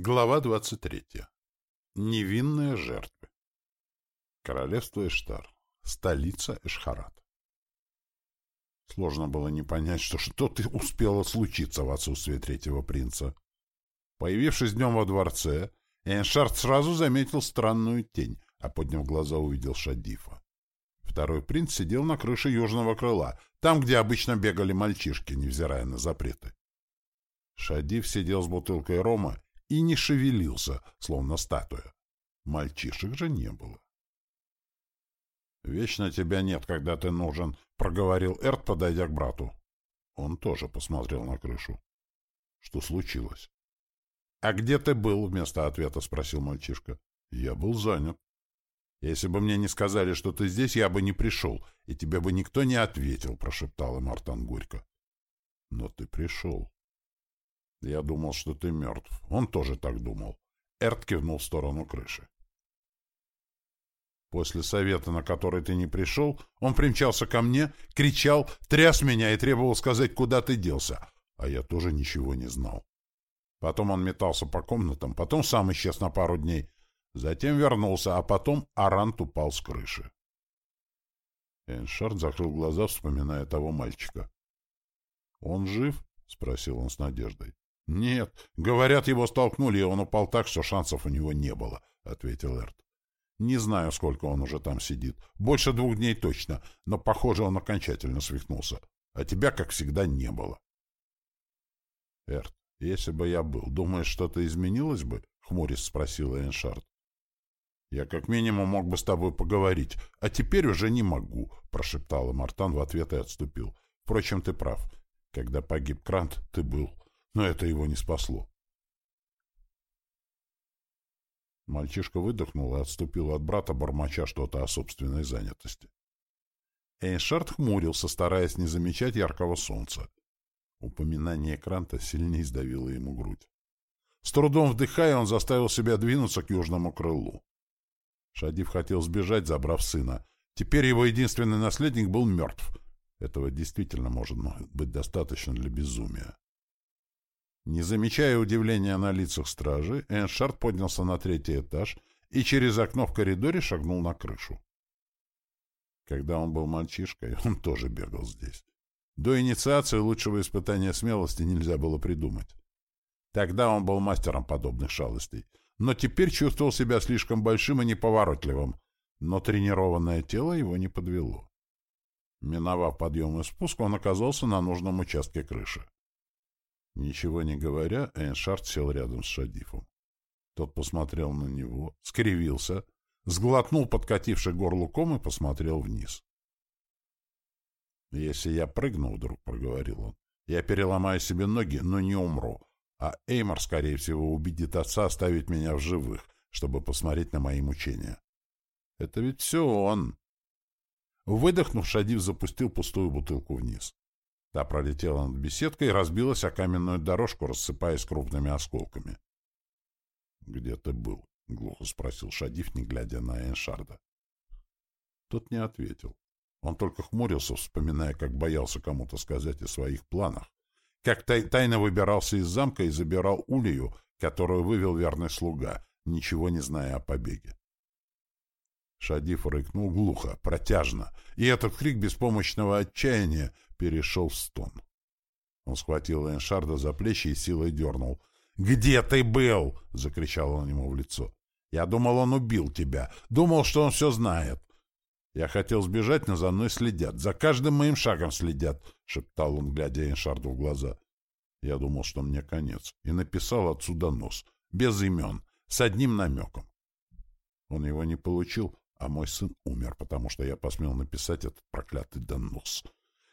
Глава 23. Невинные жертвы. Королевство Эштар. Столица Эшхарат. Сложно было не понять, что что-то успело случиться в отсутствие третьего принца. Появившись днем во дворце, Эйншард сразу заметил странную тень, а подняв глаза увидел Шадифа. Второй принц сидел на крыше южного крыла, там, где обычно бегали мальчишки, невзирая на запреты. Шадиф сидел с бутылкой рома и не шевелился, словно статуя. Мальчишек же не было. «Вечно тебя нет, когда ты нужен», — проговорил Эрт, подойдя к брату. Он тоже посмотрел на крышу. «Что случилось?» «А где ты был?» — вместо ответа спросил мальчишка. «Я был занят. Если бы мне не сказали, что ты здесь, я бы не пришел, и тебе бы никто не ответил», — прошептал им Артан горько. «Но ты пришел». Я думал, что ты мертв. Он тоже так думал. Эрт кивнул в сторону крыши. После совета, на который ты не пришел, он примчался ко мне, кричал, тряс меня и требовал сказать, куда ты делся. А я тоже ничего не знал. Потом он метался по комнатам, потом сам исчез на пару дней. Затем вернулся, а потом Арант упал с крыши. Эншард закрыл глаза, вспоминая того мальчика. «Он жив?» — спросил он с надеждой. «Нет. Говорят, его столкнули, и он упал так, что шансов у него не было», — ответил Эрт. «Не знаю, сколько он уже там сидит. Больше двух дней точно, но, похоже, он окончательно свихнулся. А тебя, как всегда, не было». «Эрт, если бы я был, думаешь, что-то изменилось бы?» — хмурясь спросила Эншард. «Я как минимум мог бы с тобой поговорить, а теперь уже не могу», — прошептал Мартан в ответ и отступил. «Впрочем, ты прав. Когда погиб Крант, ты был но это его не спасло. Мальчишка выдохнул и отступил от брата, бормоча что-то о собственной занятости. Эйншард хмурился, стараясь не замечать яркого солнца. Упоминание Кранта сильнее сдавило ему грудь. С трудом вдыхая, он заставил себя двинуться к южному крылу. Шадив хотел сбежать, забрав сына. Теперь его единственный наследник был мертв. Этого действительно может быть достаточно для безумия. Не замечая удивления на лицах стражи, Эншард поднялся на третий этаж и через окно в коридоре шагнул на крышу. Когда он был мальчишкой, он тоже бегал здесь. До инициации лучшего испытания смелости нельзя было придумать. Тогда он был мастером подобных шалостей, но теперь чувствовал себя слишком большим и неповоротливым, но тренированное тело его не подвело. Миновав подъем и спуск, он оказался на нужном участке крыши. Ничего не говоря, Эйншард сел рядом с Шадифом. Тот посмотрел на него, скривился, сглотнул подкативший горлу ком и посмотрел вниз. «Если я прыгну вдруг», — проговорил он, — «я переломаю себе ноги, но не умру, а Эймор, скорее всего, убедит отца оставить меня в живых, чтобы посмотреть на мои мучения. Это ведь все он». Выдохнув, Шадив запустил пустую бутылку вниз. Та пролетела над беседкой и разбилась о каменную дорожку, рассыпаясь крупными осколками. — Где ты был? — глухо спросил Шадиф, не глядя на Эншарда. Тот не ответил. Он только хмурился, вспоминая, как боялся кому-то сказать о своих планах, как тай тайно выбирался из замка и забирал улью, которую вывел верный слуга, ничего не зная о побеге. Шадиф рыкнул глухо, протяжно, и этот крик беспомощного отчаяния перешел в стон. Он схватил Эншарда за плечи и силой дернул. «Где ты был?» — закричал он ему в лицо. «Я думал, он убил тебя. Думал, что он все знает. Я хотел сбежать, но за мной следят. За каждым моим шагом следят», — шептал он, глядя Эншарду в глаза. Я думал, что мне конец, и написал отсюда нос, без имен, с одним намеком. Он его не получил, а мой сын умер, потому что я посмел написать этот проклятый донос.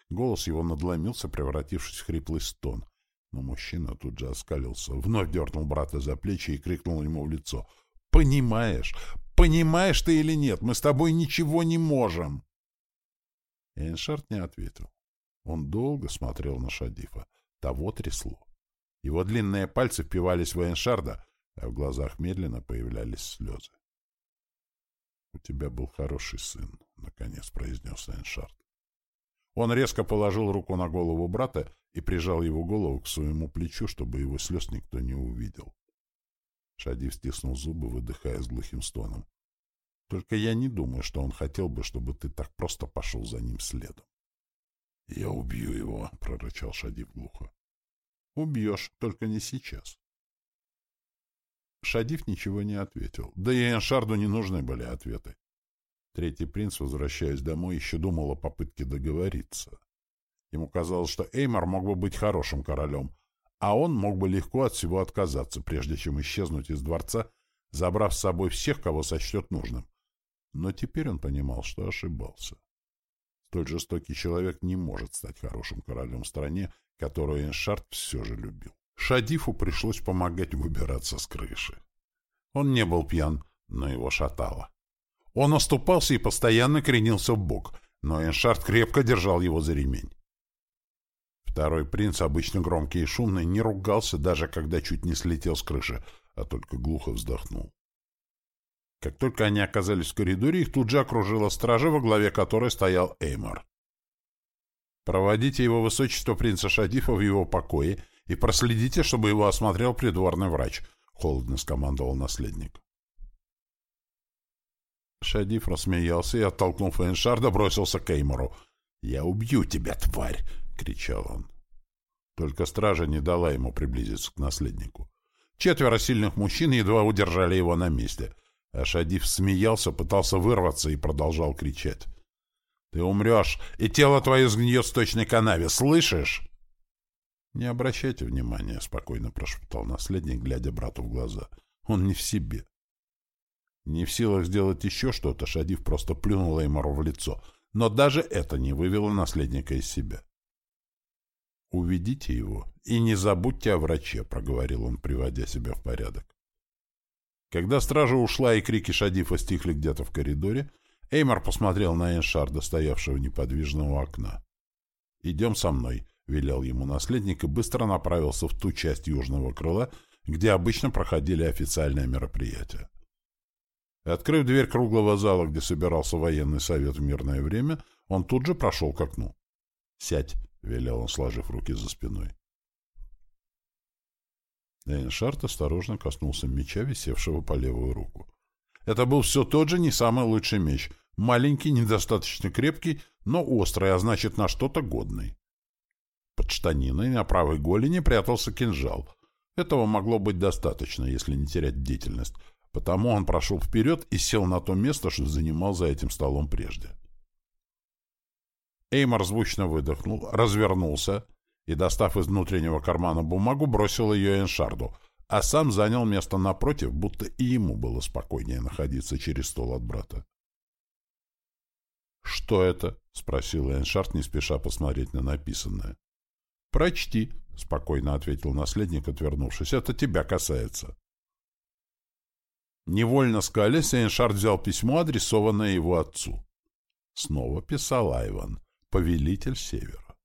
Голос его надломился, превратившись в хриплый стон. Но мужчина тут же оскалился, вновь дернул брата за плечи и крикнул ему в лицо. «Понимаешь? Понимаешь ты или нет? Мы с тобой ничего не можем!» Эйншард не ответил. Он долго смотрел на Шадифа. Того трясло. Его длинные пальцы впивались в Эйншарда, а в глазах медленно появлялись слезы. «У тебя был хороший сын», — наконец произнес Эйншард. Он резко положил руку на голову брата и прижал его голову к своему плечу, чтобы его слез никто не увидел. Шадив стиснул зубы, выдыхая с глухим стоном. Только я не думаю, что он хотел бы, чтобы ты так просто пошел за ним следом. — Я убью его, — прорычал Шадив глухо. — Убьешь, только не сейчас. Шадив ничего не ответил. Да и Эншарду не нужны были ответы. Третий принц, возвращаясь домой, еще думал о попытке договориться. Ему казалось, что Эймар мог бы быть хорошим королем, а он мог бы легко от всего отказаться, прежде чем исчезнуть из дворца, забрав с собой всех, кого сочтет нужным. Но теперь он понимал, что ошибался. Столь жестокий человек не может стать хорошим королем в стране, которую Эншард все же любил. Шадифу пришлось помогать выбираться с крыши. Он не был пьян, но его шатало. Он оступался и постоянно кренился в бок, но Эншард крепко держал его за ремень. Второй принц, обычно громкий и шумный, не ругался, даже когда чуть не слетел с крыши, а только глухо вздохнул. Как только они оказались в коридоре, их тут же окружила стража, во главе которой стоял Эймор. «Проводите его высочество принца Шадифа в его покое и проследите, чтобы его осмотрел придворный врач», — холодно скомандовал наследник. Шадиф рассмеялся и, оттолкнув Эйншарда, бросился к Эймору. «Я убью тебя, тварь!» — кричал он. Только стража не дала ему приблизиться к наследнику. Четверо сильных мужчин едва удержали его на месте. А Шадив смеялся, пытался вырваться и продолжал кричать. «Ты умрешь, и тело твое сгниет в сточной канаве, слышишь?» «Не обращайте внимания», — спокойно прошептал наследник, глядя брату в глаза. «Он не в себе». Не в силах сделать еще что-то, Шадив просто плюнул Эймору в лицо, но даже это не вывело наследника из себя. «Уведите его и не забудьте о враче», — проговорил он, приводя себя в порядок. Когда стража ушла и крики Шадифа стихли где-то в коридоре, Эймар посмотрел на Эншарда, стоявшего неподвижно у окна. «Идем со мной», — велел ему наследник и быстро направился в ту часть южного крыла, где обычно проходили официальные мероприятия. Открыв дверь круглого зала, где собирался военный совет в мирное время, он тут же прошел к окну. «Сядь», — велел он, сложив руки за спиной. Эйншард осторожно коснулся меча, висевшего по левую руку. Это был все тот же не самый лучший меч. Маленький, недостаточно крепкий, но острый, а значит, на что-то годный. Под штаниной на правой голени прятался кинжал. Этого могло быть достаточно, если не терять бдительность. Потому он прошел вперед и сел на то место, что занимал за этим столом прежде. Эймор звучно выдохнул, развернулся и, достав из внутреннего кармана бумагу, бросил ее Эншарду, а сам занял место напротив, будто и ему было спокойнее находиться через стол от брата. «Что это?» — спросил Эншард, не спеша посмотреть на написанное. «Прочти», — спокойно ответил наследник, отвернувшись. «Это тебя касается». Невольно скалясь, Эйншард взял письмо, адресованное его отцу. Снова писал Айван повелитель Севера.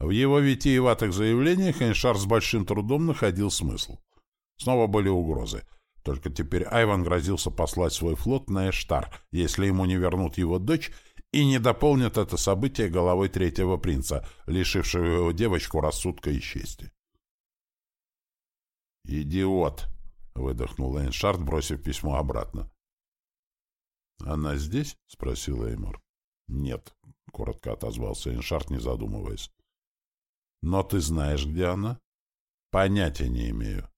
В его витиеватых заявлениях Эйншар с большим трудом находил смысл. Снова были угрозы. Только теперь Айван грозился послать свой флот на Эштар, если ему не вернут его дочь и не дополнят это событие головой третьего принца, лишившего его девочку рассудка и чести. «Идиот!» — выдохнул Эйншард, бросив письмо обратно. «Она здесь?» — спросил Эймор. «Нет», — коротко отозвался Эншарт, не задумываясь. «Но ты знаешь, где она?» «Понятия не имею.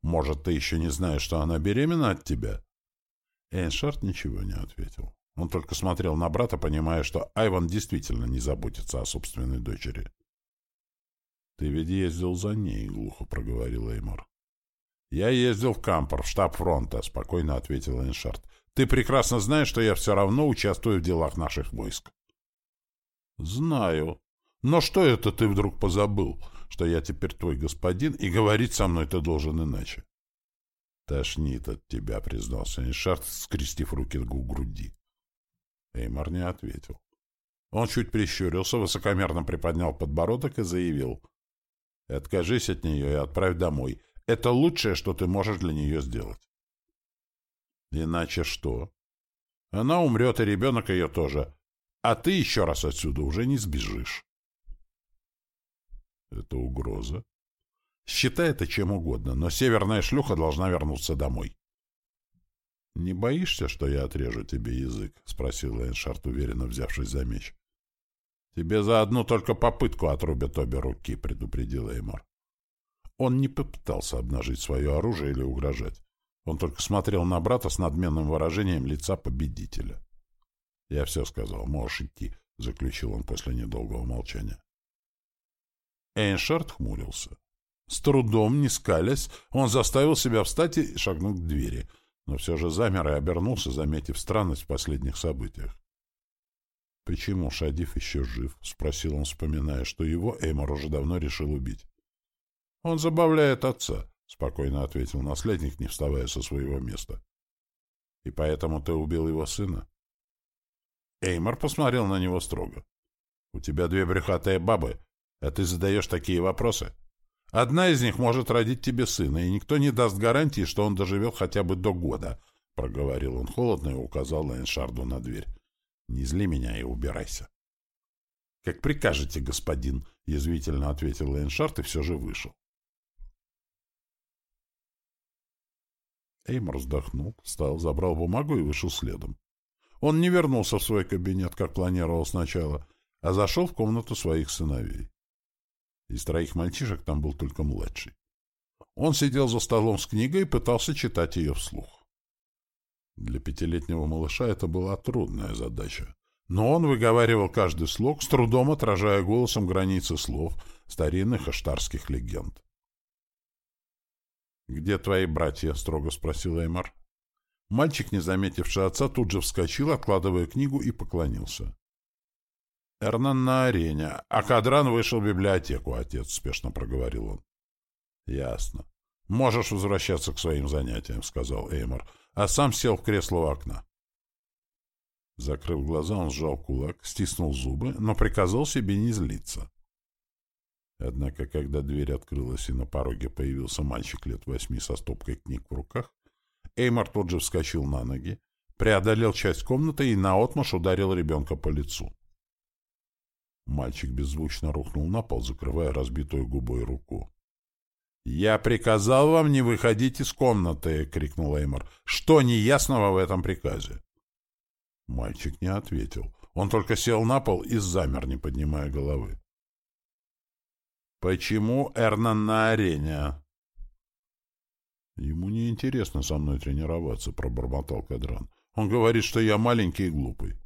Может, ты еще не знаешь, что она беременна от тебя?» Эйншарт ничего не ответил. Он только смотрел на брата, понимая, что Айван действительно не заботится о собственной дочери. «Ты ведь ездил за ней», — глухо проговорил Эймор. «Я ездил в Кампор, в штаб фронта», — спокойно ответил Эйншарт. Ты прекрасно знаешь, что я все равно участвую в делах наших войск. Знаю. Но что это ты вдруг позабыл, что я теперь твой господин, и говорить со мной ты должен иначе? Тошнит от тебя, признался Эйншард, скрестив руки к груди. Эймар не ответил. Он чуть прищурился, высокомерно приподнял подбородок и заявил. «Откажись от нее и отправь домой. Это лучшее, что ты можешь для нее сделать». Иначе что? Она умрет, и ребенок ее тоже. А ты еще раз отсюда уже не сбежишь. Это угроза. Считай это чем угодно, но северная шлюха должна вернуться домой. — Не боишься, что я отрежу тебе язык? — спросил Эйншард, уверенно взявшись за меч. — Тебе за одну только попытку отрубят обе руки, — предупредил Эймор. Он не попытался обнажить свое оружие или угрожать. Он только смотрел на брата с надменным выражением лица победителя. — Я все сказал, можешь идти, — заключил он после недолгого молчания. Эйншард хмурился. С трудом, не скалясь, он заставил себя встать и шагнуть к двери, но все же замер и обернулся, заметив странность в последних событиях. «Почему Шадиф еще жив?» — спросил он, вспоминая, что его Эймор уже давно решил убить. «Он забавляет отца», — спокойно ответил наследник, не вставая со своего места. «И поэтому ты убил его сына?» Эймор посмотрел на него строго. «У тебя две брюхатые бабы, а ты задаешь такие вопросы. Одна из них может родить тебе сына, и никто не даст гарантии, что он доживет хотя бы до года», — проговорил он холодно и указал Лайншарду на дверь. «Не зли меня и убирайся». «Как прикажете, господин», — язвительно ответил Лайншард и все же вышел. Эймор вздохнул, встал, забрал бумагу и вышел следом. Он не вернулся в свой кабинет, как планировал сначала, а зашел в комнату своих сыновей. Из троих мальчишек там был только младший. Он сидел за столом с книгой и пытался читать ее вслух. Для пятилетнего малыша это была трудная задача. Но он выговаривал каждый слог, с трудом отражая голосом границы слов старинных аштарских легенд. «Где твои братья?» — строго спросил Эймар. Мальчик, не заметивший отца, тут же вскочил, откладывая книгу, и поклонился. «Эрнан на арене, а Кадран вышел в библиотеку, отец», — спешно проговорил он. «Ясно. Можешь возвращаться к своим занятиям», — сказал Эймор, а сам сел в кресло у окна. Закрыв глаза, он сжал кулак, стиснул зубы, но приказал себе не злиться. Однако, когда дверь открылась и на пороге появился мальчик лет восьми со стопкой книг в руках, Эймор тут же вскочил на ноги, преодолел часть комнаты и наотмашь ударил ребенка по лицу. Мальчик беззвучно рухнул на пол, закрывая разбитую губой руку. «Я приказал вам не выходить из комнаты!» — крикнул Эймор. «Что неясного в этом приказе?» Мальчик не ответил. Он только сел на пол и замер, не поднимая головы. «Почему Эрнан на арене?» «Ему не интересно со мной тренироваться», — пробормотал Кадран. «Он говорит, что я маленький и глупый».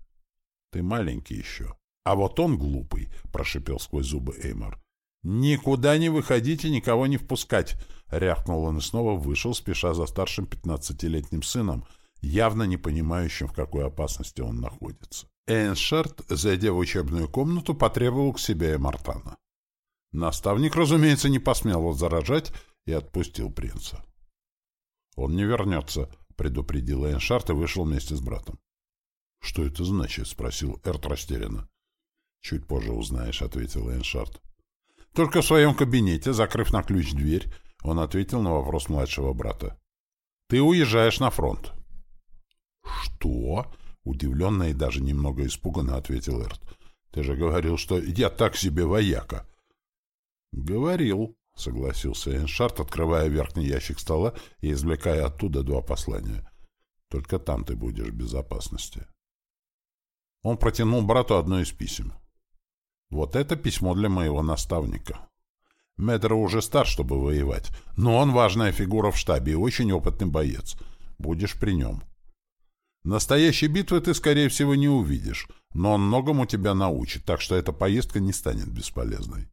«Ты маленький еще. А вот он глупый», — прошипел сквозь зубы Эймор. «Никуда не выходить и никого не впускать!» — рявкнул он и снова вышел, спеша за старшим пятнадцатилетним сыном, явно не понимающим, в какой опасности он находится. Эйншард, зайдя в учебную комнату, потребовал к себе Эмартана. Наставник, разумеется, не посмел возражать и отпустил принца. «Он не вернется», — предупредил Эйншард и вышел вместе с братом. «Что это значит?» — спросил Эрт растерянно. «Чуть позже узнаешь», — ответил Эйншард. Только в своем кабинете, закрыв на ключ дверь, он ответил на вопрос младшего брата. «Ты уезжаешь на фронт». «Что?» — удивленно и даже немного испуганно ответил Эрт. «Ты же говорил, что я так себе вояка». «Говорил», — согласился Эйншард, открывая верхний ящик стола и извлекая оттуда два послания. «Только там ты будешь в безопасности». Он протянул брату одно из писем. «Вот это письмо для моего наставника». Медро уже стар, чтобы воевать, но он важная фигура в штабе и очень опытный боец. Будешь при нем. Настоящей битвы ты, скорее всего, не увидишь, но он многому тебя научит, так что эта поездка не станет бесполезной.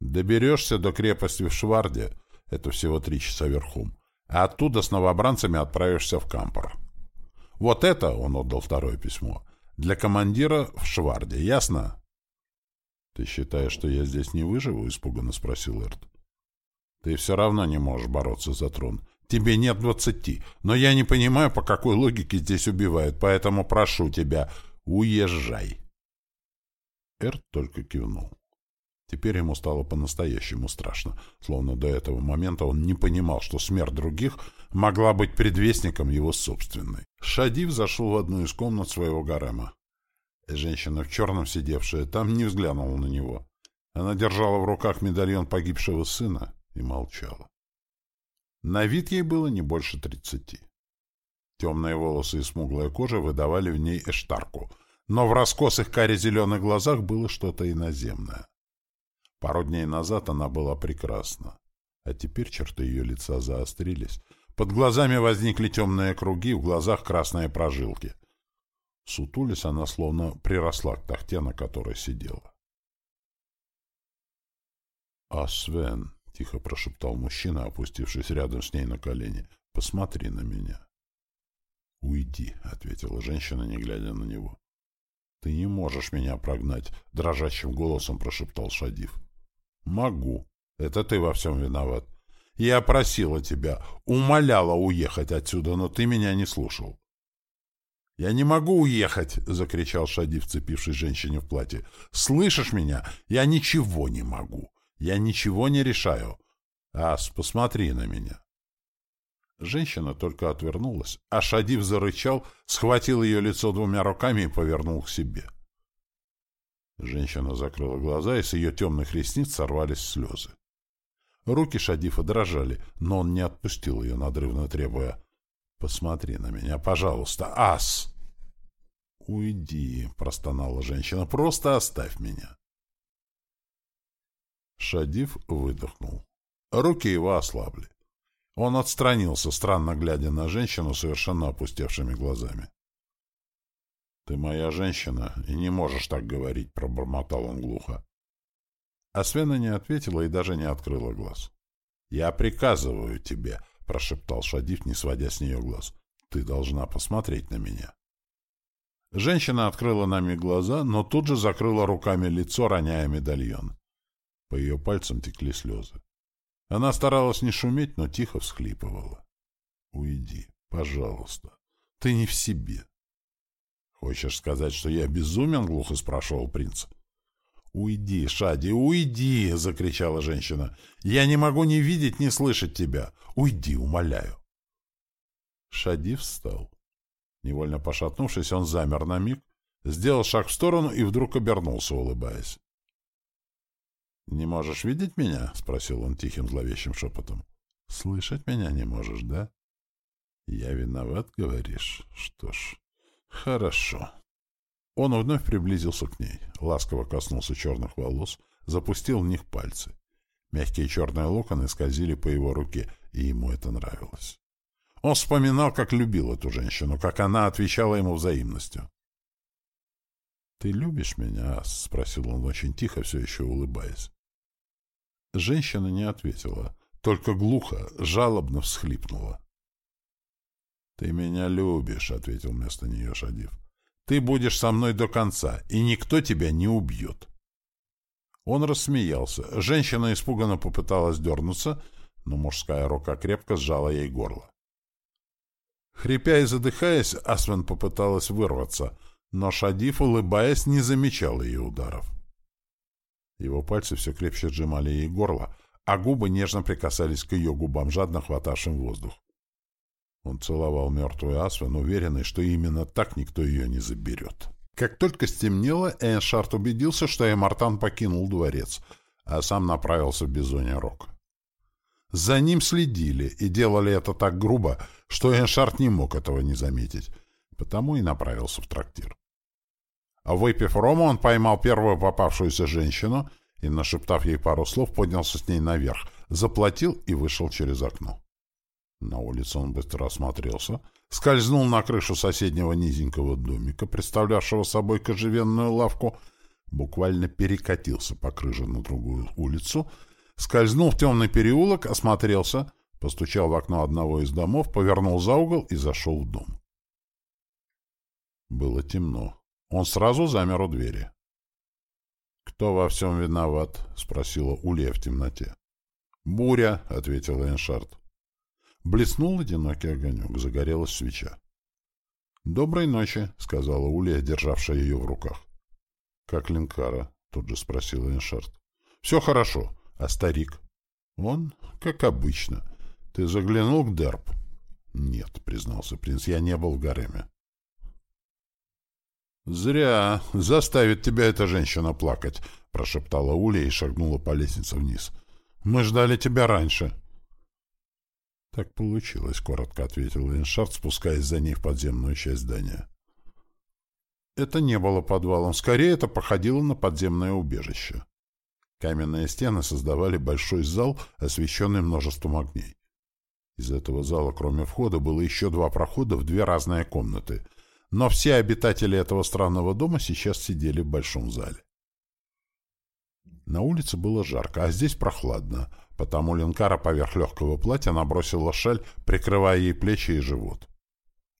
Доберешься до крепости в Шварде, это всего три часа верхом, а оттуда с новобранцами отправишься в Кампор. Вот это, он отдал второе письмо, для командира в Шварде, ясно? — Ты считаешь, что я здесь не выживу? — испуганно спросил Эрт. — Ты все равно не можешь бороться за трон. Тебе нет двадцати, но я не понимаю, по какой логике здесь убивают, поэтому прошу тебя, уезжай. Эрт только кивнул. Теперь ему стало по-настоящему страшно, словно до этого момента он не понимал, что смерть других могла быть предвестником его собственной. Шадив зашел в одну из комнат своего гарема. Женщина в черном, сидевшая там, не взглянула на него. Она держала в руках медальон погибшего сына и молчала. На вид ей было не больше тридцати. Темные волосы и смуглая кожа выдавали в ней эштарку, но в раскосых каре-зеленых глазах было что-то иноземное. Пару дней назад она была прекрасна, а теперь черты ее лица заострились. Под глазами возникли темные круги, в глазах красные прожилки. Сутулись она словно приросла к тахте, на которой сидела. «А, Свен!» — тихо прошептал мужчина, опустившись рядом с ней на колени. «Посмотри на меня». «Уйди», — ответила женщина, не глядя на него. «Ты не можешь меня прогнать», — дрожащим голосом прошептал Шадив. «Могу. Это ты во всем виноват. Я просила тебя, умоляла уехать отсюда, но ты меня не слушал». «Я не могу уехать!» — закричал Шадив, вцепившись женщине в платье. «Слышишь меня? Я ничего не могу. Я ничего не решаю. Ас, посмотри на меня». Женщина только отвернулась, а Шадив зарычал, схватил ее лицо двумя руками и повернул к себе. Женщина закрыла глаза, и с ее темных ресниц сорвались слезы. Руки Шадифа дрожали, но он не отпустил ее, надрывно требуя «Посмотри на меня, пожалуйста, ас!» «Уйди», — простонала женщина, — «просто оставь меня». Шадиф выдохнул. Руки его ослабли. Он отстранился, странно глядя на женщину совершенно опустевшими глазами. «Ты моя женщина, и не можешь так говорить», — пробормотал он глухо. А Свена не ответила и даже не открыла глаз. «Я приказываю тебе», — прошептал Шадив, не сводя с нее глаз. «Ты должна посмотреть на меня». Женщина открыла на миг глаза, но тут же закрыла руками лицо, роняя медальон. По ее пальцам текли слезы. Она старалась не шуметь, но тихо всхлипывала. «Уйди, пожалуйста. Ты не в себе». «Хочешь сказать, что я безумен?» — глухо спрашивал принц. «Уйди, Шади, уйди!» — закричала женщина. «Я не могу ни видеть, ни слышать тебя. Уйди, умоляю!» Шади встал. Невольно пошатнувшись, он замер на миг, сделал шаг в сторону и вдруг обернулся, улыбаясь. «Не можешь видеть меня?» — спросил он тихим зловещим шепотом. «Слышать меня не можешь, да?» «Я виноват, говоришь? Что ж, хорошо». Он вновь приблизился к ней, ласково коснулся черных волос, запустил в них пальцы. Мягкие черные локоны скользили по его руке, и ему это нравилось. Он вспоминал, как любил эту женщину, как она отвечала ему взаимностью. «Ты любишь меня?» — спросил он очень тихо, все еще улыбаясь. Женщина не ответила, только глухо, жалобно всхлипнула. «Ты меня любишь», — ответил вместо нее Шадив. Ты будешь со мной до конца, и никто тебя не убьет. Он рассмеялся. Женщина испуганно попыталась дернуться, но мужская рука крепко сжала ей горло. Хрипя и задыхаясь, Асвен попыталась вырваться, но Шадиф, улыбаясь, не замечал ее ударов. Его пальцы все крепче сжимали ей горло, а губы нежно прикасались к ее губам, жадно хватавшим воздух. Он целовал мертвую Асвен, уверенный, что именно так никто ее не заберет. Как только стемнело, Эйншард убедился, что Эмартан покинул дворец, а сам направился в Бизоне Рок. За ним следили и делали это так грубо, что Эйншард не мог этого не заметить, потому и направился в трактир. А выпив рому, он поймал первую попавшуюся женщину и, нашептав ей пару слов, поднялся с ней наверх, заплатил и вышел через окно. На улице он быстро осмотрелся, скользнул на крышу соседнего низенького домика, представлявшего собой кожевенную лавку, буквально перекатился по крыше на другую улицу, скользнул в темный переулок, осмотрелся, постучал в окно одного из домов, повернул за угол и зашел в дом. Было темно. Он сразу замер у двери. «Кто во всем виноват?» — спросила Улья в темноте. «Буря», — ответил Эншард. Блеснул одинокий огонек, загорелась свеча. «Доброй ночи», — сказала Улья, державшая ее в руках. «Как Линкара?» — тут же спросил Эншард. «Все хорошо. А старик?» «Он, как обычно. Ты заглянул к Дерб?» «Нет», — признался принц, — «я не был в гареме». «Зря. Заставит тебя эта женщина плакать», — прошептала Уля и шагнула по лестнице вниз. Мы ждали тебя раньше». «Так получилось», — коротко ответил Эйншард, спускаясь за ней в подземную часть здания. Это не было подвалом, скорее это походило на подземное убежище. Каменные стены создавали большой зал, освещенный множеством огней. Из этого зала, кроме входа, было еще два прохода в две разные комнаты, но все обитатели этого странного дома сейчас сидели в большом зале. На улице было жарко, а здесь прохладно, потому Ленкара поверх легкого платья набросила шаль, прикрывая ей плечи и живот.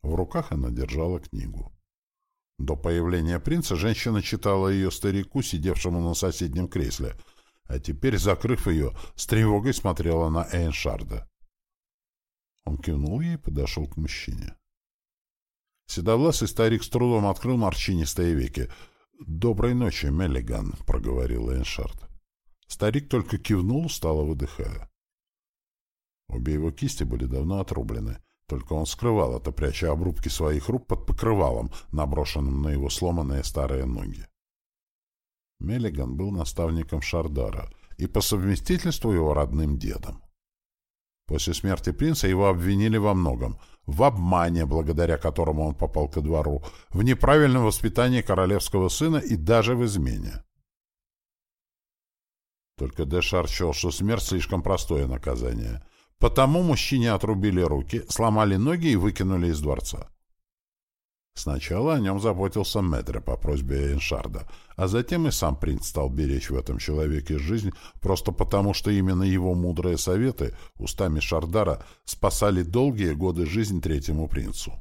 В руках она держала книгу. До появления принца женщина читала ее старику, сидевшему на соседнем кресле, а теперь, закрыв ее, с тревогой смотрела на Эйншарда. Он кивнул ей и подошел к мужчине. Седовласый старик с трудом открыл морщинистые веки. «Доброй ночи, Меллиган», — проговорил Эйншард. Старик только кивнул, стало выдыхая. Обе его кисти были давно отрублены. Только он скрывал это, пряча обрубки своих рук под покрывалом, наброшенным на его сломанные старые ноги. Меллиган был наставником Шардара и по совместительству его родным дедом. После смерти принца его обвинили во многом. В обмане, благодаря которому он попал ко двору, в неправильном воспитании королевского сына и даже в измене. Только Дешар счел, что смерть слишком простое наказание. Потому мужчине отрубили руки, сломали ноги и выкинули из дворца. Сначала о нем заботился Медре по просьбе Эйншарда, а затем и сам принц стал беречь в этом человеке жизнь, просто потому, что именно его мудрые советы устами Шардара спасали долгие годы жизнь третьему принцу.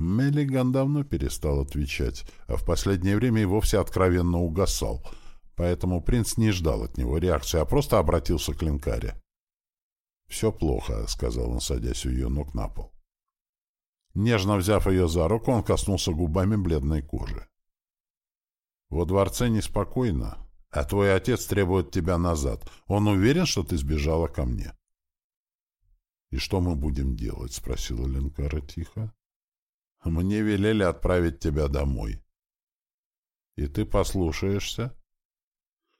Меллиган давно перестал отвечать, а в последнее время и вовсе откровенно угасал, поэтому принц не ждал от него реакции, а просто обратился к Линкаре. «Все плохо», — сказал он, садясь у ее ног на пол. Нежно взяв ее за руку, он коснулся губами бледной кожи. «Во дворце неспокойно, а твой отец требует тебя назад. Он уверен, что ты сбежала ко мне?» «И что мы будем делать?» — спросила Ленкара тихо. «Мне велели отправить тебя домой». «И ты послушаешься?»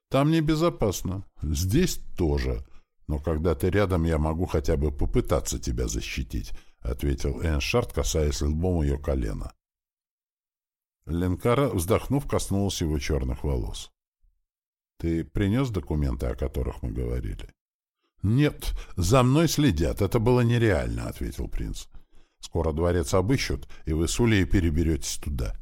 «Там небезопасно. Здесь тоже. Но когда ты рядом, я могу хотя бы попытаться тебя защитить». — ответил Эншард, касаясь лбом ее колена. Ленкара, вздохнув, коснулась его черных волос. — Ты принес документы, о которых мы говорили? — Нет, за мной следят. Это было нереально, — ответил принц. — Скоро дворец обыщут, и вы с Улей переберетесь туда.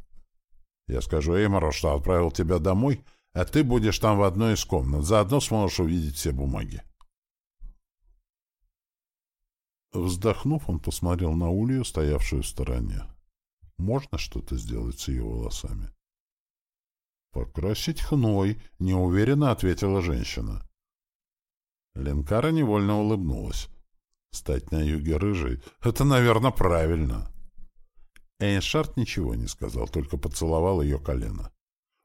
Я скажу Эймору, что отправил тебя домой, а ты будешь там в одной из комнат. Заодно сможешь увидеть все бумаги. Вздохнув, он посмотрел на Улью, стоявшую в стороне. Можно что-то сделать с ее волосами? «Покрасить хной», — неуверенно ответила женщина. Ленкара невольно улыбнулась. «Стать на юге рыжей — это, наверное, правильно». Эйншард ничего не сказал, только поцеловал ее колено.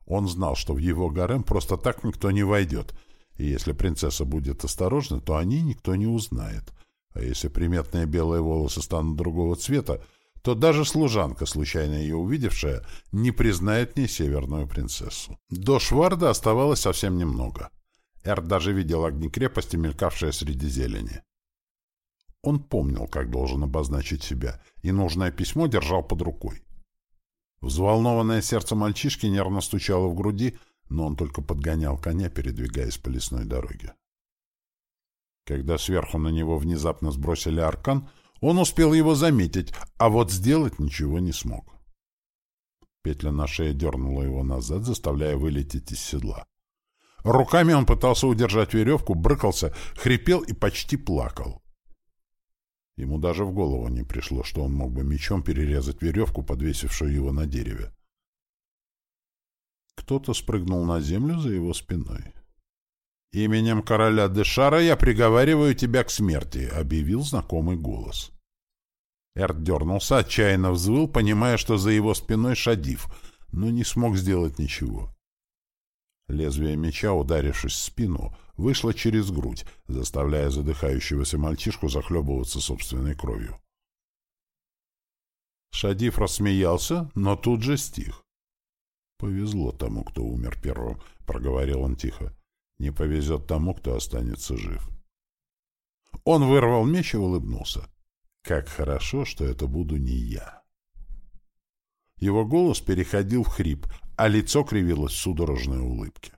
Он знал, что в его гарем просто так никто не войдет, и если принцесса будет осторожна, то о ней никто не узнает — а если приметные белые волосы станут другого цвета, то даже служанка, случайно ее увидевшая, не признает не северную принцессу. До Шварда оставалось совсем немного. Эрд даже видел огни крепости, мелькавшие среди зелени. Он помнил, как должен обозначить себя, и нужное письмо держал под рукой. Взволнованное сердце мальчишки нервно стучало в груди, но он только подгонял коня, передвигаясь по лесной дороге. Когда сверху на него внезапно сбросили аркан, он успел его заметить, а вот сделать ничего не смог. Петля на шее дернула его назад, заставляя вылететь из седла. Руками он пытался удержать веревку, брыкался, хрипел и почти плакал. Ему даже в голову не пришло, что он мог бы мечом перерезать веревку, подвесившую его на дереве. Кто-то спрыгнул на землю за его спиной. «Именем короля Дешара я приговариваю тебя к смерти», — объявил знакомый голос. Эрт дернулся, отчаянно взвыл, понимая, что за его спиной Шадив, но не смог сделать ничего. Лезвие меча, ударившись в спину, вышло через грудь, заставляя задыхающегося мальчишку захлебываться собственной кровью. Шадив рассмеялся, но тут же стих. «Повезло тому, кто умер первым», — проговорил он тихо. Не повезет тому, кто останется жив. Он вырвал меч и улыбнулся. Как хорошо, что это буду не я. Его голос переходил в хрип, а лицо кривилось в судорожной улыбке.